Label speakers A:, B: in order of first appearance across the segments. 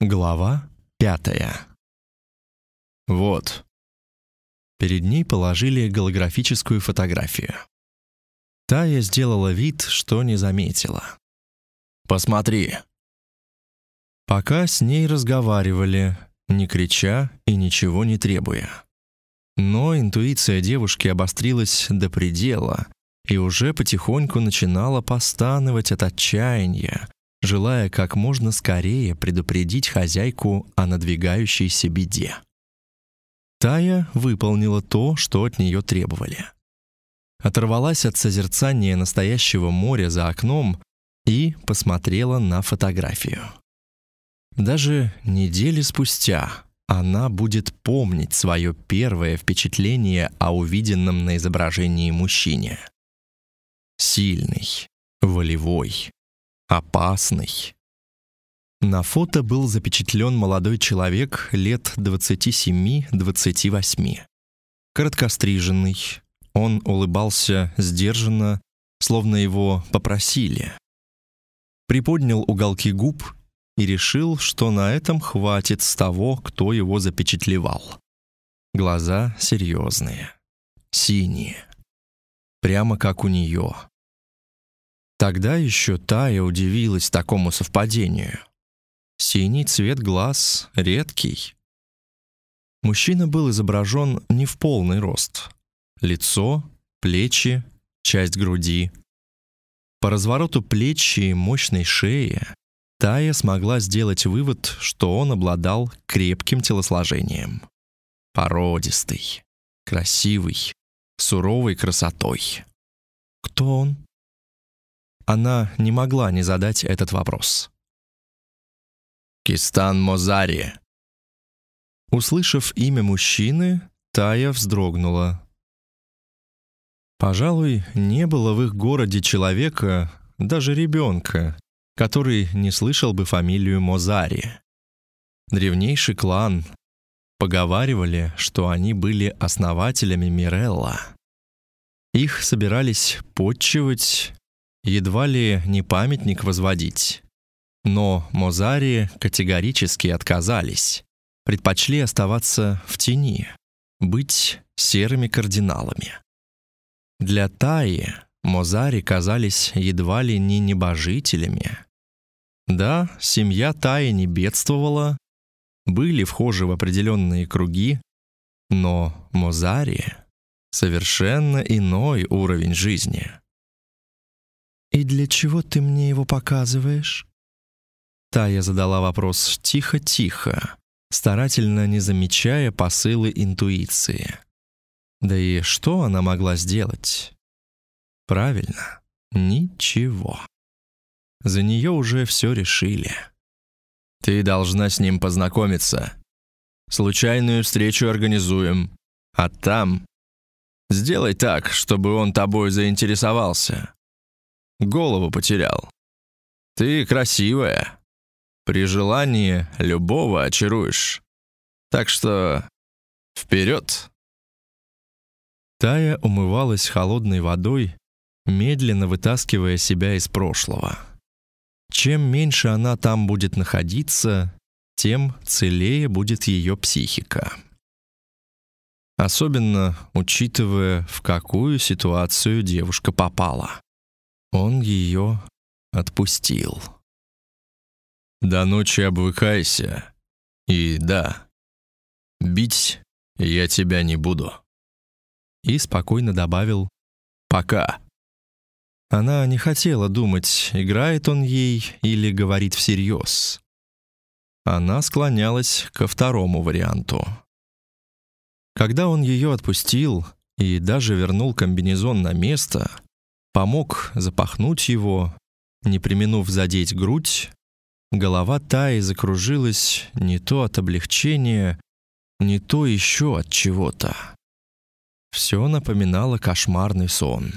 A: Глава пятая. Вот. Перед ней положили голографическую фотографию. Тая сделала вид, что не заметила. «Посмотри». Пока с ней разговаривали, не крича и ничего не требуя. Но интуиция девушки обострилась до предела и уже потихоньку начинала постанывать от отчаяния, желая как можно скорее предупредить хозяйку о надвигающейся беде. Тая выполнила то, что от нее требовали. Оторвалась от созерцания настоящего моря за окном и посмотрела на фотографию. Даже недели спустя она будет помнить свое первое впечатление о увиденном на изображении мужчине. Сильный, волевой, опасный. На фото был запечатлен молодой человек лет 27-28. Короткостриженный. Он улыбался сдержанно, словно его попросили. Приподнял уголки губ и решил, что на этом хватит с того, кто его запечатлевал. Глаза серьезные, синие, прямо как у нее. Тогда еще Тая удивилась такому совпадению. Синий цвет глаз редкий. Мужчина был изображен не в полный рост. Лицо, плечи, часть груди. По развороту плеч и мощной шеи Тая смогла сделать вывод, что он обладал крепким телосложением. Породистый, красивый, суровой красотой. Кто он? Она не могла не задать этот вопрос. «Кистан Мозари». Услышав имя мужчины, Тая вздрогнула. Пожалуй, не было в их городе человека, даже ребенка, который не слышал бы фамилию Мозари. Древнейший клан. Поговаривали, что они были основателями Мирелла. Их собирались подчивать едва ли не памятник возводить. Но Мозари категорически отказались, предпочли оставаться в тени, быть серыми кардиналами. Для Таи Мозари казались едва ли не небожителями. Да, семья Таи не бедствовала, были вхожи в определенные круги, но Мозари — совершенно иной уровень жизни. «И для чего ты мне его показываешь?» Тая задала вопрос тихо-тихо, старательно не замечая посылы интуиции. Да и что она могла сделать? Правильно, ничего. За нее уже все решили. «Ты должна с ним познакомиться. Случайную встречу организуем. А там... Сделай так, чтобы он тобой заинтересовался голову потерял. Ты красивая. При желании любого очаруешь. Так что вперед. Тая умывалась холодной водой, медленно вытаскивая себя из прошлого. Чем меньше она там будет находиться, тем целее будет ее психика. Особенно учитывая, в какую ситуацию девушка попала. Он ее отпустил. До ночи обвыкайся. И да, бить я тебя не буду. И спокойно добавил «пока». Она не хотела думать, играет он ей или говорит всерьез. Она склонялась ко второму варианту. Когда он ее отпустил и даже вернул комбинезон на место, помог запахнуть его, не применув задеть грудь, голова Таи закружилась не то от облегчения, не то еще от чего-то. Все напоминало кошмарный сон.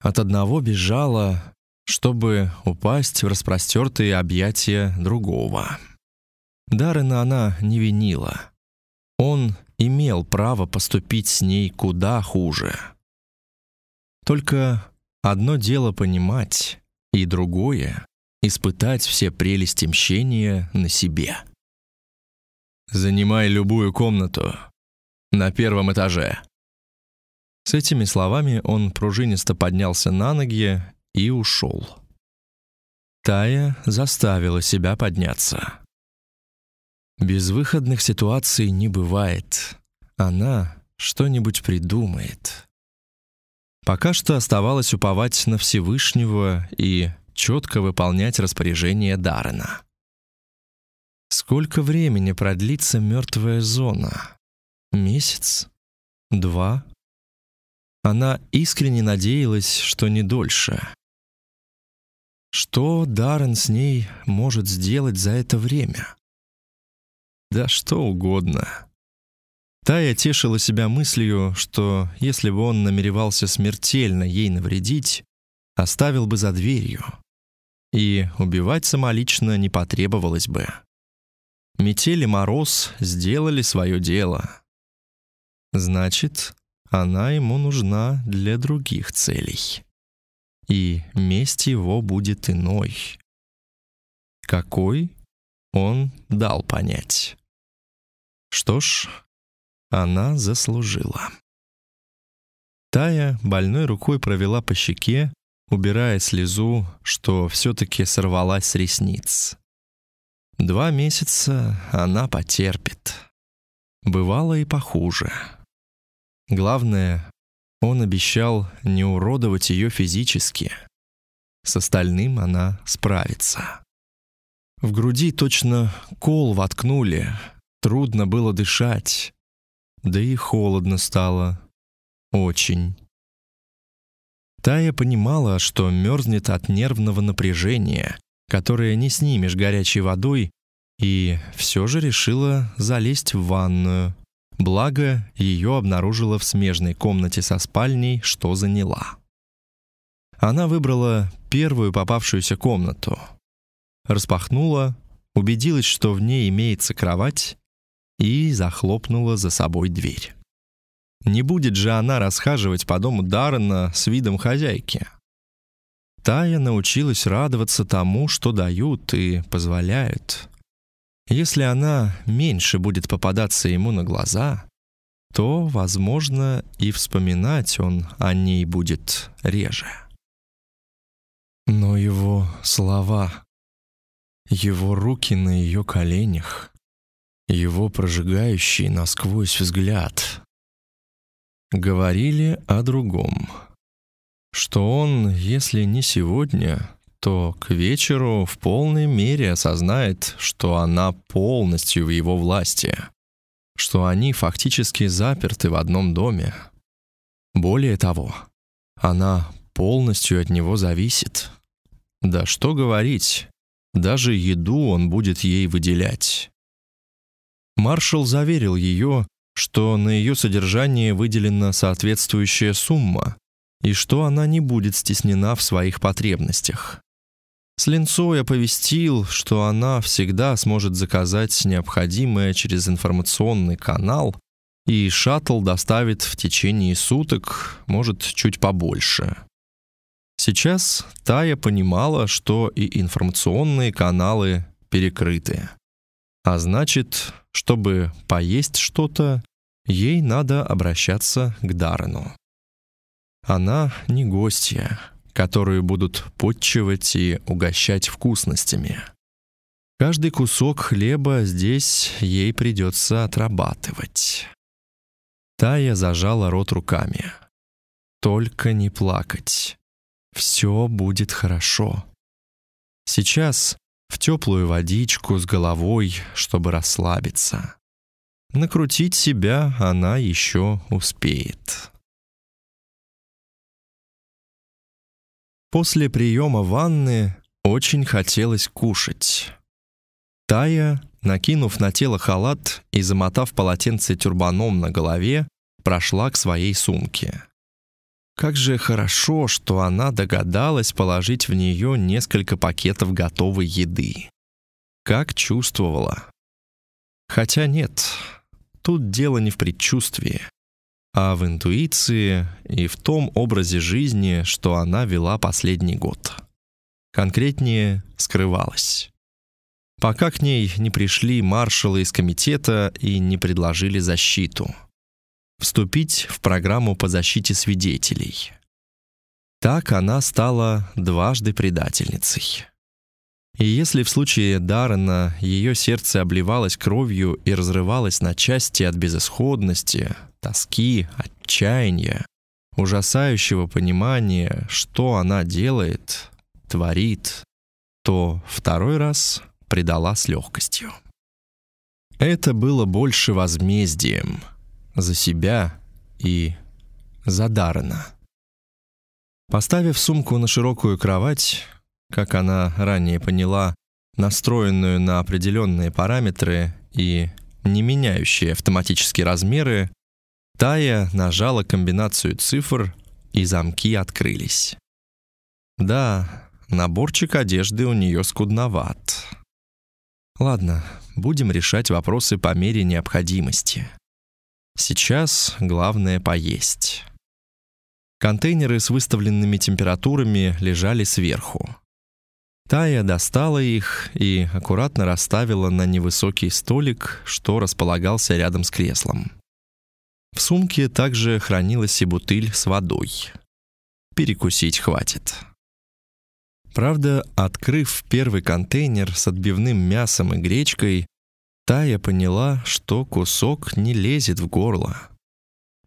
A: От одного бежала, чтобы упасть в распростертые объятия другого. Даррена она не винила. Он имел право поступить с ней куда хуже. Только одно дело понимать, и другое испытать все прелести мщения на себе. «Занимай любую комнату на первом этаже». С этими словами он пружинисто поднялся на ноги и ушел. Тая заставила себя подняться. Безвыходных ситуаций не бывает. Она что-нибудь придумает. Пока что оставалось уповать на Всевышнего и четко выполнять распоряжение Даррена. Сколько времени продлится мертвая зона? Месяц? Два? Она искренне надеялась, что не дольше. Что Даррен с ней может сделать за это время? Да что угодно. Тая тешила себя мыслью, что если бы он намеревался смертельно ей навредить, оставил бы за дверью. И убивать самолично не потребовалось бы. Метель и мороз сделали свое дело. Значит, она ему нужна для других целей. И месть его будет иной. Какой? Он дал понять. Что ж, она заслужила. Тая больной рукой провела по щеке, убирая слезу, что все-таки сорвалась с ресниц. Два месяца она потерпит. Бывало и похуже. Главное, он обещал не уродовать ее физически. С остальным она справится. В груди точно кол воткнули, Трудно было дышать, да и холодно стало. Очень. Тая понимала, что мерзнет от нервного напряжения, которое не снимешь горячей водой, и все же решила залезть в ванную. Благо, ее обнаружила в смежной комнате со спальней, что заняла. Она выбрала первую попавшуюся комнату. Распахнула, убедилась, что в ней имеется кровать, и захлопнула за собой дверь. Не будет же она расхаживать по дому Даррена с видом хозяйки. Тая научилась радоваться тому, что дают и позволяют. Если она меньше будет попадаться ему на глаза, то, возможно, и вспоминать он о ней будет реже. Но его слова, его руки на ее коленях, его прожигающий насквозь взгляд. Говорили о другом. Что он, если не сегодня, то к вечеру в полной мере осознает, что она полностью в его власти, что они фактически заперты в одном доме. Более того, она полностью от него зависит. Да что говорить, даже еду он будет ей выделять. Маршал заверил ее, что на ее содержание выделена соответствующая сумма и что она не будет стеснена в своих потребностях. С Линцой оповестил, что она всегда сможет заказать необходимое через информационный канал, и шаттл доставит в течение суток, может, чуть побольше. Сейчас Тая понимала, что и информационные каналы перекрыты. А значит, чтобы поесть что-то, ей надо обращаться к Даррену. Она не гостья, которую будут подчивать и угощать вкусностями. Каждый кусок хлеба здесь ей придется отрабатывать. Тая зажала рот руками. Только не плакать. Все будет хорошо. Сейчас в теплую водичку с головой, чтобы расслабиться. Накрутить себя она еще успеет. После приема ванны очень хотелось кушать. Тая, накинув на тело халат и замотав полотенце тюрбаном на голове, прошла к своей сумке. Как же хорошо, что она догадалась положить в нее несколько пакетов готовой еды. Как чувствовала. Хотя нет, тут дело не в предчувствии, а в интуиции и в том образе жизни, что она вела последний год. Конкретнее, скрывалась. Пока к ней не пришли маршалы из комитета и не предложили защиту. Вступить в программу по защите свидетелей. Так она стала дважды предательницей. И если в случае Даррена ее сердце обливалось кровью и разрывалось на части от безысходности, тоски, отчаяния, ужасающего понимания, что она делает, творит, то второй раз предала с легкостью. Это было больше возмездием за себя и за Даррена. Поставив сумку на широкую кровать, как она ранее поняла, настроенную на определенные параметры и не меняющие автоматически размеры, Тая нажала комбинацию цифр, и замки открылись. Да, наборчик одежды у нее скудноват. Ладно, будем решать вопросы по мере необходимости. Сейчас главное поесть. Контейнеры с выставленными температурами лежали сверху. Тая достала их и аккуратно расставила на невысокий столик, что располагался рядом с креслом. В сумке также хранилась и бутыль с водой. Перекусить хватит. Правда, открыв первый контейнер с отбивным мясом и гречкой, Тая поняла, что кусок не лезет в горло.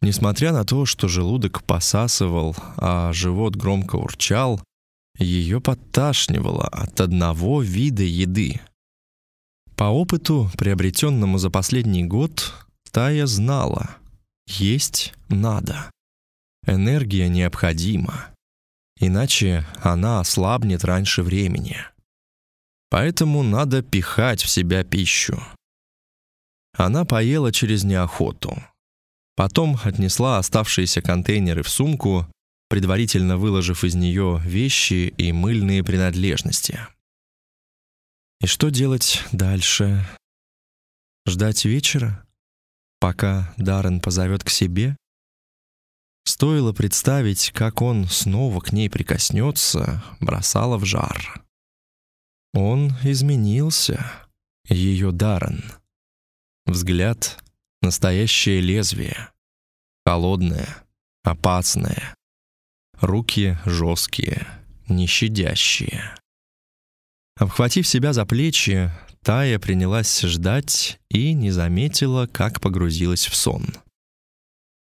A: Несмотря на то, что желудок посасывал, а живот громко урчал, ее подташнивало от одного вида еды. По опыту, приобретенному за последний год, Тая знала, есть надо. Энергия необходима. Иначе она ослабнет раньше времени. Поэтому надо пихать в себя пищу. Она поела через неохоту. Потом отнесла оставшиеся контейнеры в сумку предварительно выложив из нее вещи и мыльные принадлежности. И что делать дальше? Ждать вечера, пока Даррен позовет к себе? Стоило представить, как он снова к ней прикоснется, бросало в жар. Он изменился, ее Даррен. Взгляд — настоящее лезвие, холодное, опасное, руки жесткие, нещадящие. Обхватив себя за плечи, Тая принялась ждать и не заметила, как погрузилась в сон.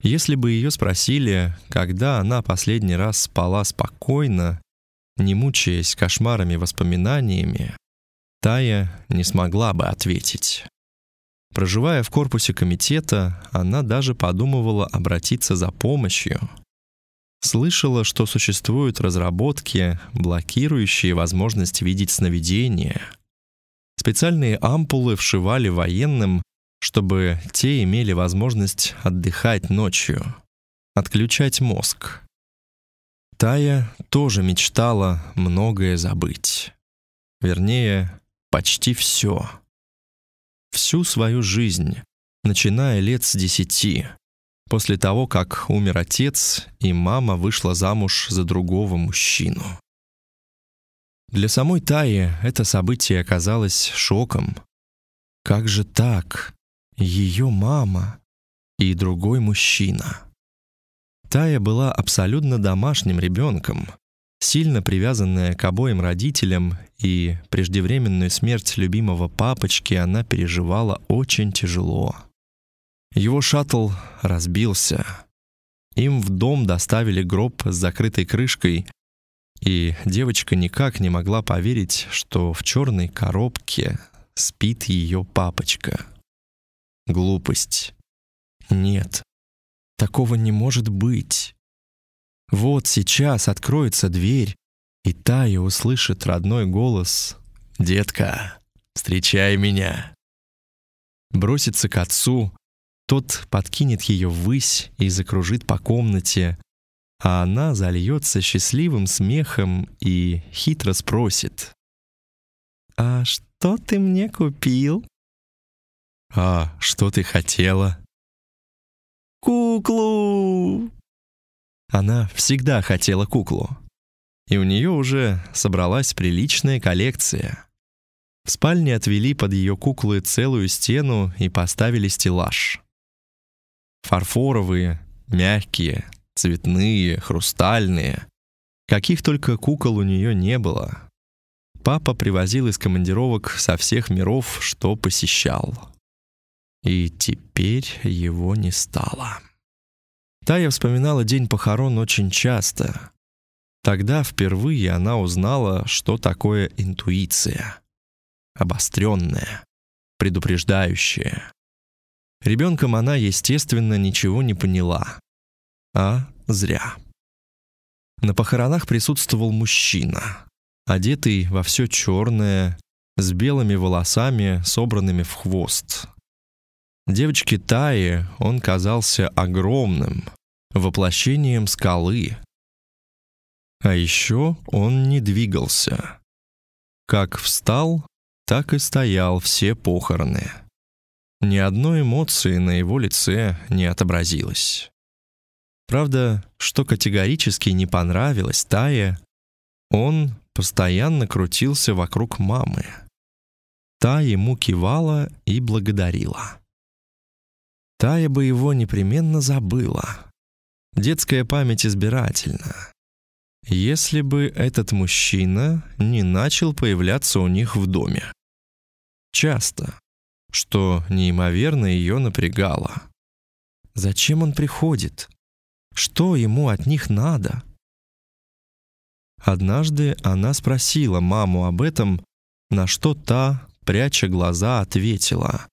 A: Если бы ее спросили, когда она последний раз спала спокойно, не мучаясь кошмарами воспоминаниями, Тая не смогла бы ответить. Проживая в корпусе комитета, она даже подумывала обратиться за помощью, Слышала, что существуют разработки, блокирующие возможность видеть сновидения. Специальные ампулы вшивали военным, чтобы те имели возможность отдыхать ночью, отключать мозг. Тая тоже мечтала многое забыть. Вернее, почти все. Всю свою жизнь, начиная лет с десяти, после того, как умер отец, и мама вышла замуж за другого мужчину. Для самой Таи это событие оказалось шоком. Как же так? Ее мама и другой мужчина. Тая была абсолютно домашним ребенком, сильно привязанная к обоим родителям, и преждевременную смерть любимого папочки она переживала очень тяжело. Его шаттл разбился. Им в дом доставили гроб с закрытой крышкой, и девочка никак не могла поверить, что в черной коробке спит ее папочка. Глупость. Нет, такого не может быть. Вот сейчас откроется дверь, и Тая услышит родной голос «Детка, встречай меня!» Бросится к отцу, тот подкинет ее ввысь и закружит по комнате, а она зальется счастливым смехом и хитро спросит. «А что ты мне купил?» «А что ты хотела?» «Куклу!» Она всегда хотела куклу. и у нее уже собралась приличная коллекция. В спальне отвели под ее куклы целую стену и поставили стеллаж. Фарфоровые, мягкие, цветные, хрустальные. Каких только кукол у нее не было. Папа привозил из командировок со всех миров, что посещал. И теперь его не стало. Тая вспоминала день похорон очень часто. Тогда впервые она узнала, что такое интуиция. Обостренная, предупреждающая. Ребенком она, естественно, ничего не поняла. А зря. На похоронах присутствовал мужчина, одетый во все черное, с белыми волосами, собранными в хвост. Девочке Таи он казался огромным, воплощением скалы. А еще он не двигался. Как встал, так и стоял все похороны. Ни одной эмоции на его лице не отобразилось. Правда, что категорически не понравилось Тае, он постоянно крутился вокруг мамы. Та ему кивала и благодарила. Тая бы его непременно забыла. Детская память избирательна. Если бы этот мужчина не начал появляться у них в доме. Часто, что неимоверно ее напрягало. Зачем он приходит? Что ему от них надо? Однажды она спросила маму об этом, на что та, пряча глаза, ответила.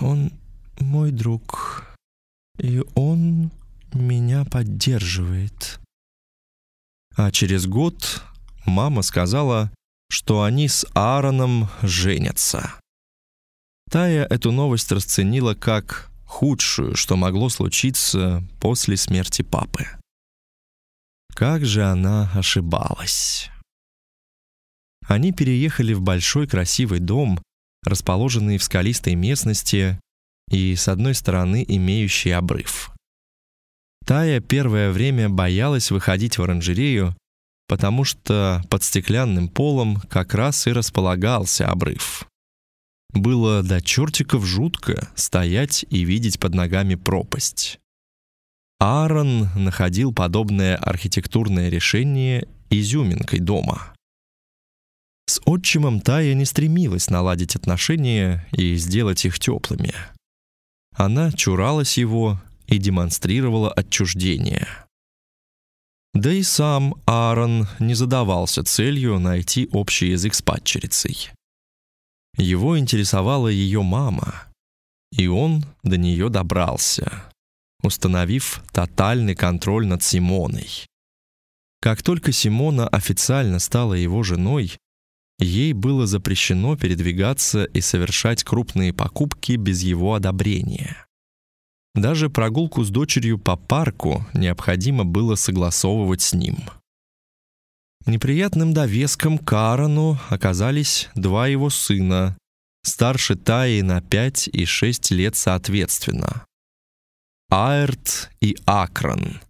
A: «Он мой друг, и он меня поддерживает. А через год мама сказала, что они с Аароном женятся. Тая эту новость расценила как худшую, что могло случиться после смерти папы. Как же она ошибалась. Они переехали в большой красивый дом, расположенный в скалистой местности, и с одной стороны имеющий обрыв. Тая первое время боялась выходить в оранжерею, потому что под стеклянным полом как раз и располагался обрыв. Было до чертиков жутко стоять и видеть под ногами пропасть. Аарон находил подобное архитектурное решение изюминкой дома. С отчимом Тая не стремилась наладить отношения и сделать их теплыми. Она чуралась его и демонстрировала отчуждение. Да и сам Аарон не задавался целью найти общий язык с падчерицей. Его интересовала ее мама, и он до нее добрался, установив тотальный контроль над Симоной. Как только Симона официально стала его женой, Ей было запрещено передвигаться и совершать крупные покупки без его одобрения. Даже прогулку с дочерью по парку необходимо было согласовывать с ним. Неприятным довеском к Аарону оказались два его сына, старше Таи на 5 и 6 лет соответственно. Аэрт и Акрон.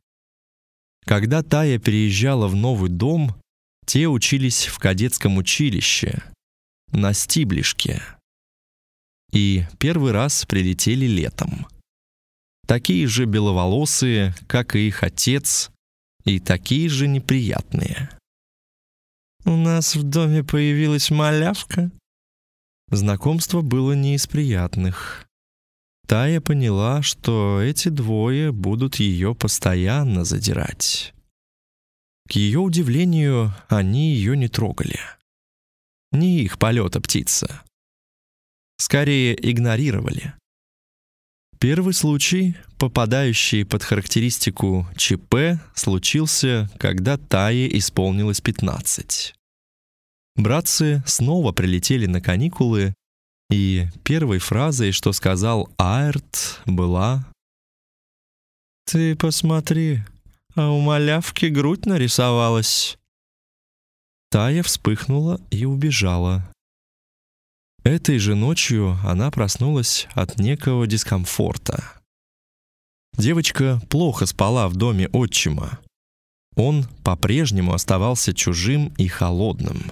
A: Когда Тая переезжала в новый дом, те учились в кадетском училище, на Стиблишке. И первый раз прилетели летом. Такие же беловолосые, как и их отец, и такие же неприятные. «У нас в доме появилась малявка?» Знакомство было не из приятных. Тая поняла, что эти двое будут ее постоянно задирать. К ее удивлению, они ее не трогали. Не их полета птица. Скорее игнорировали. Первый случай, попадающий под характеристику ЧП, случился, когда Тае исполнилось 15. Братцы снова прилетели на каникулы, и первой фразой, что сказал Аэрт, была «Ты посмотри, а у малявки грудь нарисовалась. Тая вспыхнула и убежала. Этой же ночью она проснулась от некого дискомфорта. Девочка плохо спала в доме отчима. он по-прежнему оставался чужим и холодным.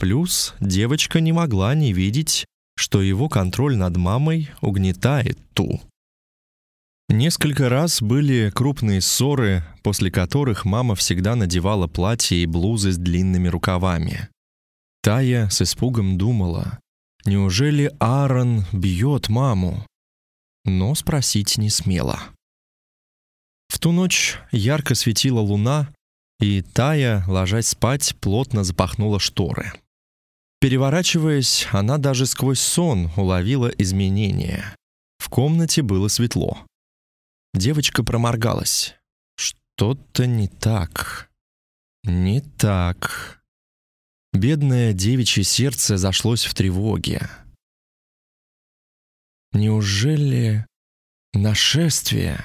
A: Плюс девочка не могла не видеть, что его контроль над мамой угнетает ту. Несколько раз были крупные ссоры, после которых мама всегда надевала платья и блузы с длинными рукавами. Тая с испугом думала, неужели Аарон бьет маму? Но спросить не смела. В ту ночь ярко светила луна, и Тая, ложась спать, плотно запахнула шторы. Переворачиваясь, она даже сквозь сон уловила изменения. В комнате было светло. Девочка проморгалась. Что-то не так. Не так. Бедное девичье сердце зашлось в тревоге. Неужели нашествие?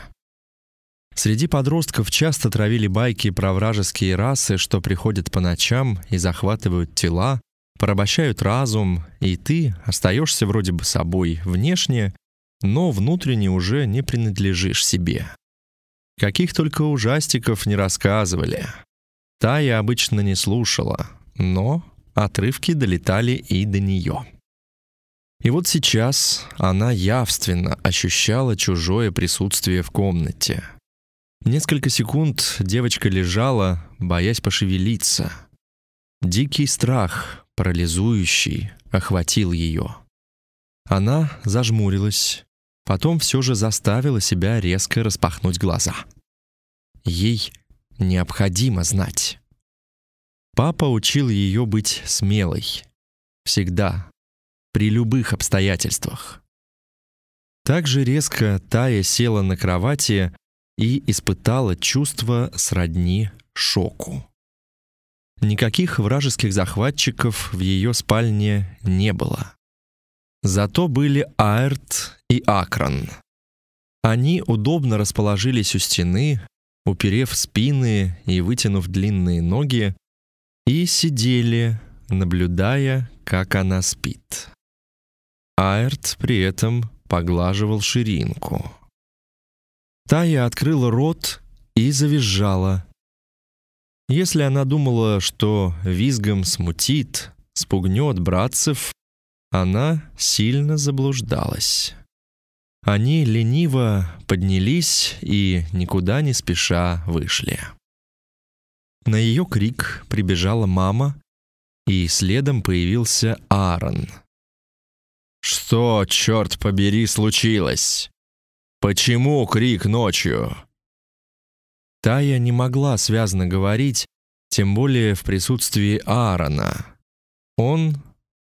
A: Среди подростков часто травили байки про вражеские расы, что приходят по ночам и захватывают тела, порабощают разум, и ты остаешься вроде бы собой внешне, но внутренне уже не принадлежишь себе. Каких только ужастиков не рассказывали. Тая обычно не слушала, но отрывки долетали и до нее. И вот сейчас она явственно ощущала чужое присутствие в комнате. Несколько секунд девочка лежала, боясь пошевелиться. Дикий страх, парализующий, охватил ее. Она зажмурилась, потом все же заставила себя резко распахнуть глаза. Ей необходимо знать. Папа учил ее быть смелой. Всегда. При любых обстоятельствах. Так же резко Тая села на кровати, и испытала чувство сродни шоку. Никаких вражеских захватчиков в ее спальне не было. Зато были Аэрт и Акран. Они удобно расположились у стены, уперев спины и вытянув длинные ноги, и сидели, наблюдая, как она спит. Аэрт при этом поглаживал ширинку. Тая открыла рот и завизжала. Если она думала, что визгом смутит, спугнет братцев, она сильно заблуждалась. Они лениво поднялись и никуда не спеша вышли. На ее крик прибежала мама, и следом появился Аарон. «Что, черт побери, случилось?» Почему крик ночью? Тая не могла связно говорить, тем более в присутствии Аарона. Он,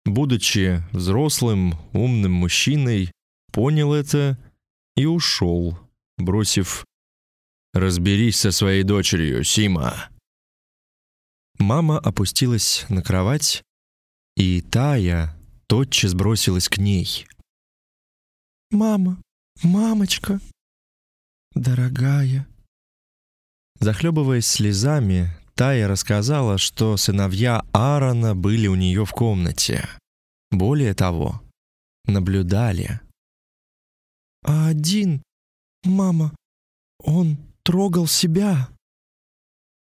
A: будучи взрослым, умным мужчиной, понял это и ушел, бросив «Разберись со своей дочерью, Сима». Мама опустилась на кровать, и Тая тотчас бросилась к ней. «Мама, «Мамочка, дорогая». Захлебываясь слезами, Тая рассказала, что сыновья Аарона были у нее в комнате. Более того, наблюдали. «А один, мама, он трогал себя».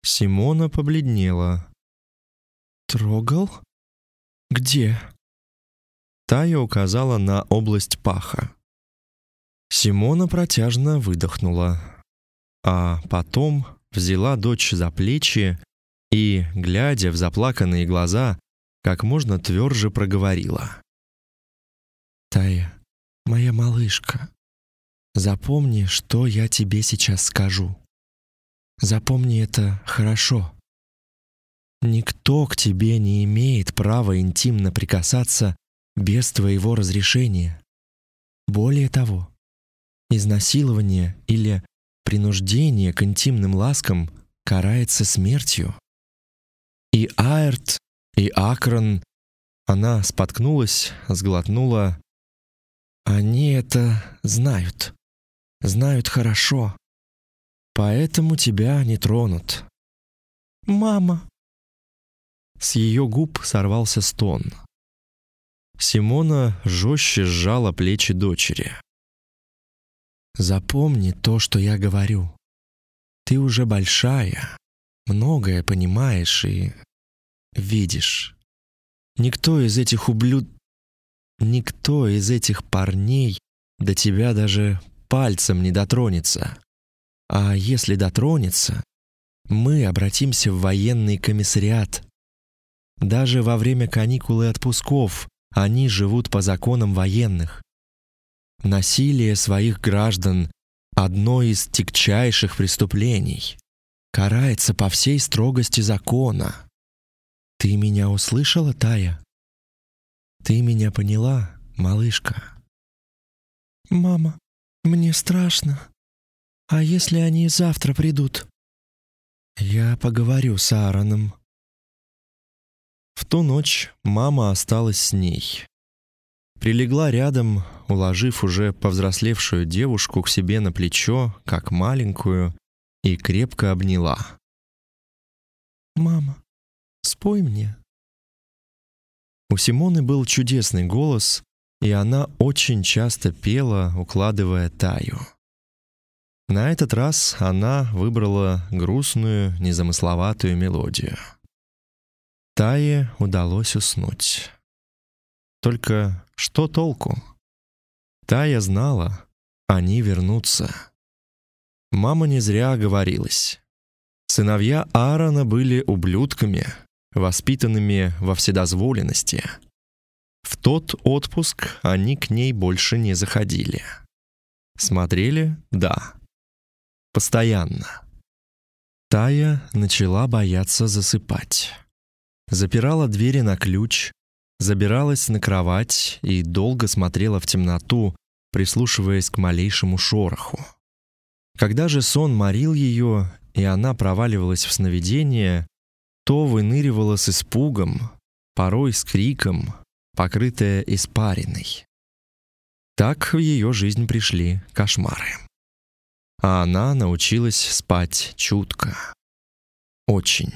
A: Симона побледнела. «Трогал? Где?» Тая указала на область паха. Симона протяжно выдохнула, а потом взяла дочь за плечи и, глядя в заплаканные глаза, как можно тверже проговорила. «Тая, моя малышка, запомни, что я тебе сейчас скажу. Запомни это хорошо. Никто к тебе не имеет права интимно прикасаться без твоего разрешения. Более того, Изнасилование или принуждение к интимным ласкам карается смертью. И Аэрт, и Акрон, она споткнулась, сглотнула. Они это знают. Знают хорошо. Поэтому тебя не тронут. Мама. С ее губ сорвался стон. Симона жестче сжала плечи дочери. Запомни то, что я говорю. Ты уже большая, многое понимаешь и видишь. Никто из этих ублюд... Никто из этих парней до тебя даже пальцем не дотронется. А если дотронется, мы обратимся в военный комиссариат. Даже во время каникул и отпусков они живут по законам военных. Насилие своих граждан — одно из тягчайших преступлений. Карается по всей строгости закона. Ты меня услышала, Тая? Ты меня поняла, малышка?
B: Мама, мне страшно. А если они завтра придут?
A: Я поговорю с Аароном. В ту ночь мама осталась с ней. Прилегла рядом, уложив уже повзрослевшую девушку к себе на плечо, как маленькую, и крепко обняла.
B: «Мама, спой мне».
A: У Симоны был чудесный голос, и она очень часто пела, укладывая Таю. На этот раз она выбрала грустную, незамысловатую мелодию. Тае удалось уснуть. Только что толку? Тая знала, они вернутся. Мама не зря оговорилась. Сыновья Аарона были ублюдками, воспитанными во вседозволенности. В тот отпуск они к ней больше не заходили. Смотрели? Да. Постоянно. Тая начала бояться засыпать. Запирала двери на ключ, забиралась на кровать и долго смотрела в темноту, прислушиваясь к малейшему шороху. Когда же сон морил ее, и она проваливалась в сновидение, то выныривала с испугом, порой с криком, покрытая испариной. Так в ее жизнь пришли кошмары а она научилась спать чутко. Очень.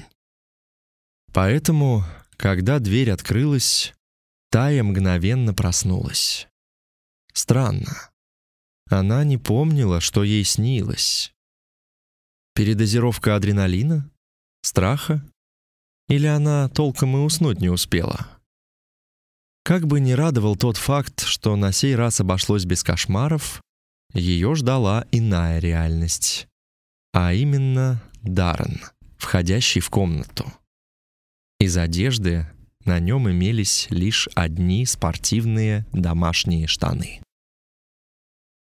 A: Поэтому, когда дверь открылась, Тая мгновенно проснулась. Странно. Она не помнила, что ей снилось. Передозировка адреналина? Страха? Или она толком и уснуть не успела? Как бы ни радовал тот факт, что на сей раз обошлось без кошмаров, ее ждала иная реальность, а именно Даррен, входящий в комнату. Из одежды на нем имелись лишь одни спортивные домашние штаны.